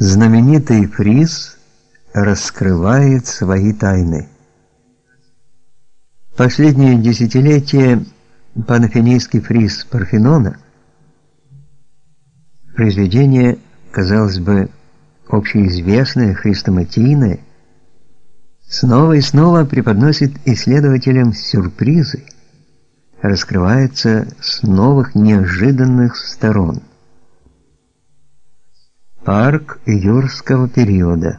Знаменитый фриз раскрывает свои тайны. Последние десятилетия панафинийский фриз Парфенона произведение, казалось бы, общеизвестное, хрестоматийное, снова и снова преподносит исследователям сюрпризы, раскрывается с новых неожиданных сторон. Парк юрского периода.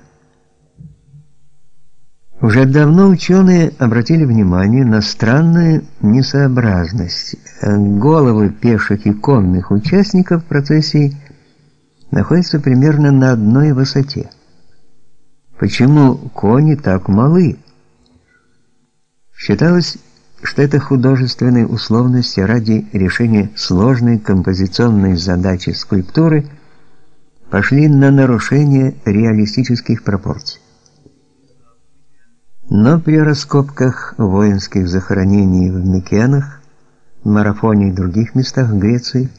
Уже давно ученые обратили внимание на странную несообразность. Головы пеших и конных участников процессии находятся примерно на одной высоте. Почему кони так малы? Считалось, что это художественные условности ради решения сложной композиционной задачи скульптуры – пошли на нарушение реалистических пропорций. Но при раскопках воинских захоронений в Микенах, Марафоне и других местах Греции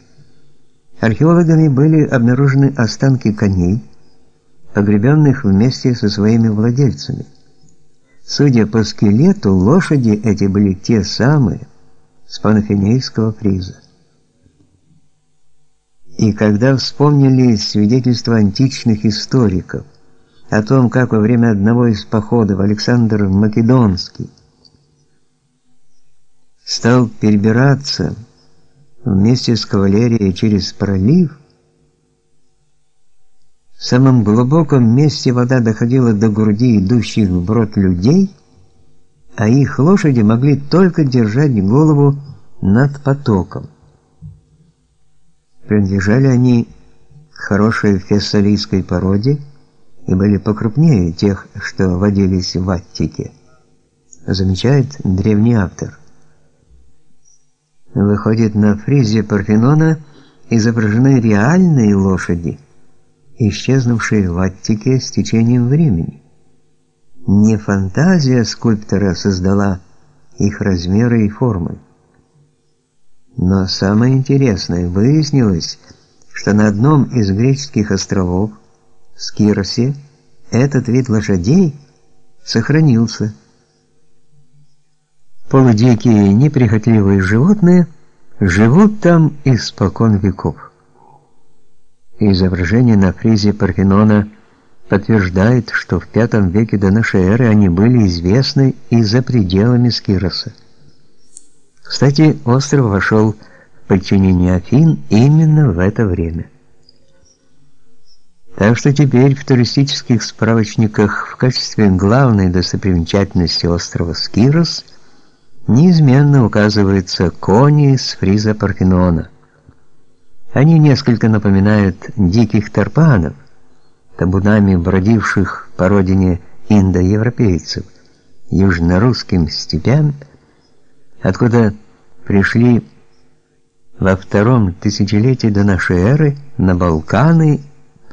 археологами были обнаружены останки коней, погребенных вместе со своими владельцами. Судя по скелету, лошади эти были те самые с панафинейского приза. И когда вспомнили свидетельства античных историков о том, как во время одного из походов Александр Македонский стал перебираться вместе с кавалерией через пролив, в самом глубоком месте вода доходила до груди идущих вброд людей, а их лошади могли только держать голову над потоком. Принадлежали они к хорошей фессалийской породе и были покрупнее тех, что водились в Аттике, замечает древний автор. Выходит, на фризе Парфенона изображены реальные лошади, исчезнувшие в Аттике с течением времени. Не фантазия скульптора создала их размеры и формы. Но самое интересное, выяснилось, что на одном из греческих островов, Скиросе, этот вид лошадей сохранился. Полудикие неприхотливые животные живут там испокон веков. Изображение на фризе Парфенона подтверждает, что в V веке до нашей эры они были известны и за пределами Скироса. Кстати, остров вошел в подчинение Афин именно в это время. Так что теперь в туристических справочниках в качестве главной достопримечательности острова Скирос неизменно указываются кони с фриза Парфенона. Они несколько напоминают диких тарпанов, табунами бродивших по родине индоевропейцев, южнорусским степям, откуда пришли во втором тысячелетии до нашей эры на Балканы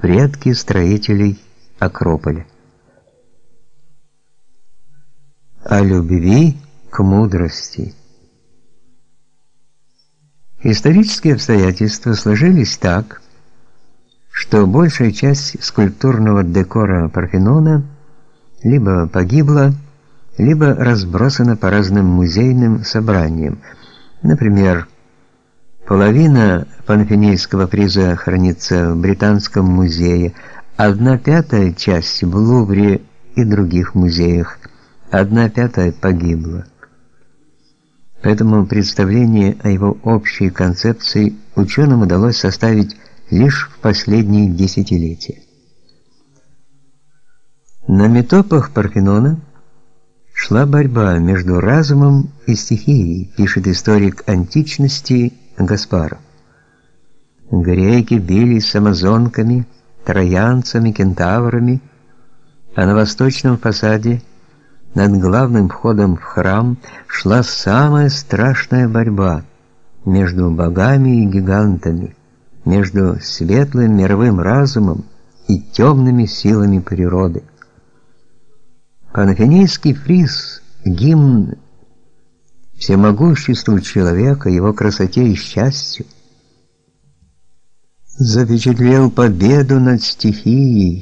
предки строителей Акрополя. О любви к мудрости. Исторические обстоятельства сложились так, что большая часть скульптурного декора Парфенона либо погибла, либо разбросана по разным музейным собраниям. Например, половина Панфинейского приза хранится в Британском музее, одна пятая часть в Лувре и других музеях, одна пятая погибла. Поэтому представление о его общей концепции ученым удалось составить лишь в последние десятилетия. На метопах Парфенона шла борьба между разумом и стихией, пишет историк античности Гаспаров. Греки бились с амазонками, троянцами, кентаврами, а на восточном фасаде над главным входом в храм шла самая страшная борьба между богами и гигантами, между светлым мировым разумом и темными силами природы. Панафинийский фриз – гимн всемогуществу человека, его красоте и счастью. Запечатлел победу над стихией,